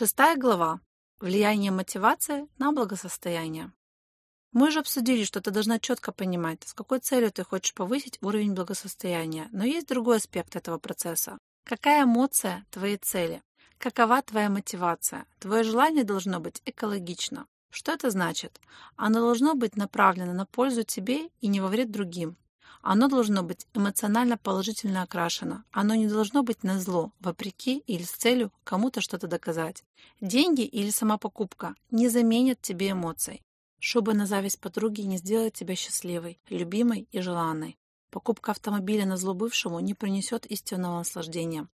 Шестая глава. Влияние мотивации на благосостояние. Мы уже обсудили, что ты должна четко понимать, с какой целью ты хочешь повысить уровень благосостояния. Но есть другой аспект этого процесса. Какая эмоция твоей цели? Какова твоя мотивация? Твое желание должно быть экологично. Что это значит? Оно должно быть направлено на пользу тебе и не во вред другим. Оно должно быть эмоционально положительно окрашено. Оно не должно быть на зло, вопреки или с целью кому-то что-то доказать. Деньги или сама покупка не заменят тебе эмоций. Шуба на зависть подруги не сделает тебя счастливой, любимой и желанной. Покупка автомобиля на зло бывшему не принесет истинного наслаждения.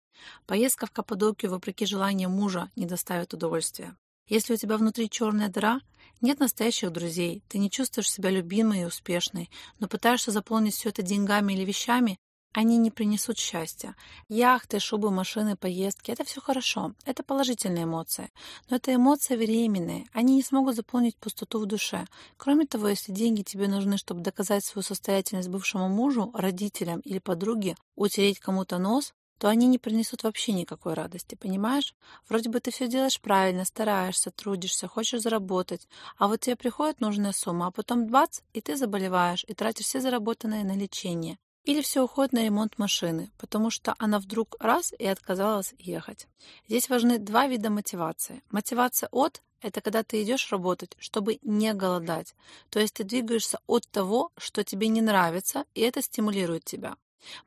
Поездка в Каппадокию, вопреки желанию мужа, не доставит удовольствия. Если у тебя внутри черная дыра, нет настоящих друзей, ты не чувствуешь себя любимой и успешной, но пытаешься заполнить все это деньгами или вещами, они не принесут счастья. Яхты, шубы, машины, поездки – это все хорошо, это положительные эмоции. Но это эмоции временные, они не смогут заполнить пустоту в душе. Кроме того, если деньги тебе нужны, чтобы доказать свою состоятельность бывшему мужу, родителям или подруге, утереть кому-то нос, то они не принесут вообще никакой радости, понимаешь? Вроде бы ты все делаешь правильно, стараешься, трудишься, хочешь заработать, а вот тебе приходит нужная сумма, а потом бац, и ты заболеваешь, и тратишь все заработанные на лечение. Или все уходит на ремонт машины, потому что она вдруг раз и отказалась ехать. Здесь важны два вида мотивации. Мотивация от – это когда ты идешь работать, чтобы не голодать. То есть ты двигаешься от того, что тебе не нравится, и это стимулирует тебя.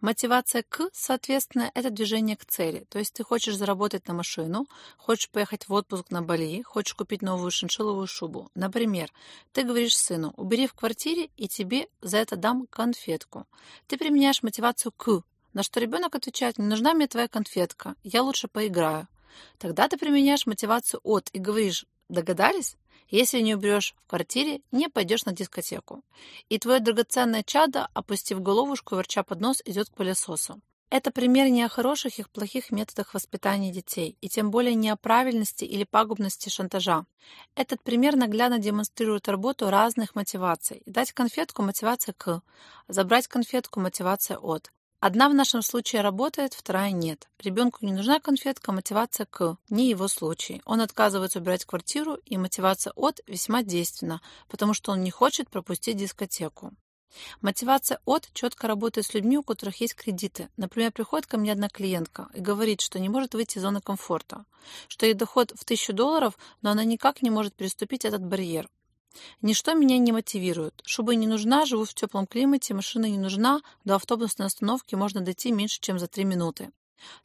Мотивация к, соответственно, это движение к цели. То есть ты хочешь заработать на машину, хочешь поехать в отпуск на Бали, хочешь купить новую шиншилловую шубу. Например, ты говоришь сыну, убери в квартире, и тебе за это дам конфетку. Ты применяешь мотивацию к, на что ребенок отвечает, не нужна мне твоя конфетка, я лучше поиграю. Тогда ты применяешь мотивацию от и говоришь, догадались? Если не уберешь в квартире, не пойдешь на дискотеку. И твое драгоценное чадо, опустив головушку и ворча под нос, идет к пылесосу. Это пример не о хороших и плохих методах воспитания детей, и тем более не о правильности или пагубности шантажа. Этот пример наглядно демонстрирует работу разных мотиваций. Дать конфетку – мотивация к, забрать конфетку – мотивация от. Одна в нашем случае работает, вторая нет. Ребенку не нужна конфетка, мотивация к, не его случай. Он отказывается убирать квартиру, и мотивация от весьма действенна, потому что он не хочет пропустить дискотеку. Мотивация от четко работает с людьми, у которых есть кредиты. Например, приходит ко мне одна клиентка и говорит, что не может выйти из зоны комфорта, что ей доход в тысячу долларов, но она никак не может переступить этот барьер. Ничто меня не мотивирует. Шуба не нужна, живу в теплом климате, машина не нужна, до автобусной остановки можно дойти меньше, чем за три минуты.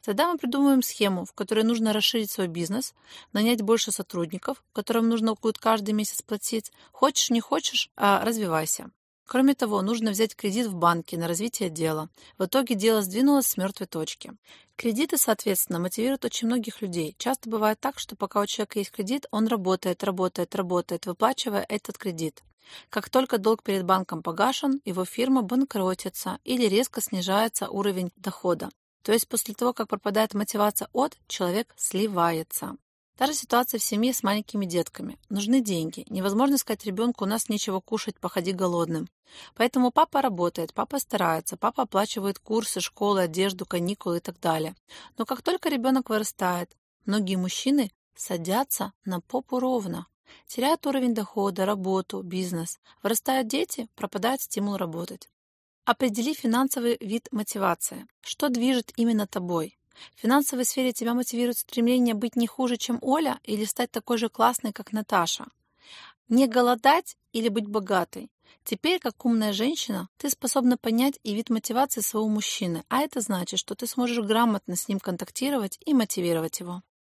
Тогда мы придумываем схему, в которой нужно расширить свой бизнес, нанять больше сотрудников, которым нужно будет каждый месяц платить. Хочешь, не хочешь, а развивайся. Кроме того, нужно взять кредит в банке на развитие дела. В итоге дело сдвинулось с мертвой точки. Кредиты, соответственно, мотивируют очень многих людей. Часто бывает так, что пока у человека есть кредит, он работает, работает, работает, выплачивая этот кредит. Как только долг перед банком погашен, его фирма банкротится или резко снижается уровень дохода. То есть после того, как пропадает мотивация от, человек сливается. Та же ситуация в семье с маленькими детками. Нужны деньги. Невозможно сказать ребенку, у нас нечего кушать, походи голодным. Поэтому папа работает, папа старается, папа оплачивает курсы, школы, одежду, каникулы и так далее. Но как только ребенок вырастает, многие мужчины садятся на попу ровно. Теряют уровень дохода, работу, бизнес. Вырастают дети, пропадает стимул работать. Определи финансовый вид мотивации. Что движет именно тобой? В финансовой сфере тебя мотивирует стремление быть не хуже, чем Оля, или стать такой же классной, как Наташа. Не голодать или быть богатой. Теперь, как умная женщина, ты способна понять и вид мотивации своего мужчины, а это значит, что ты сможешь грамотно с ним контактировать и мотивировать его.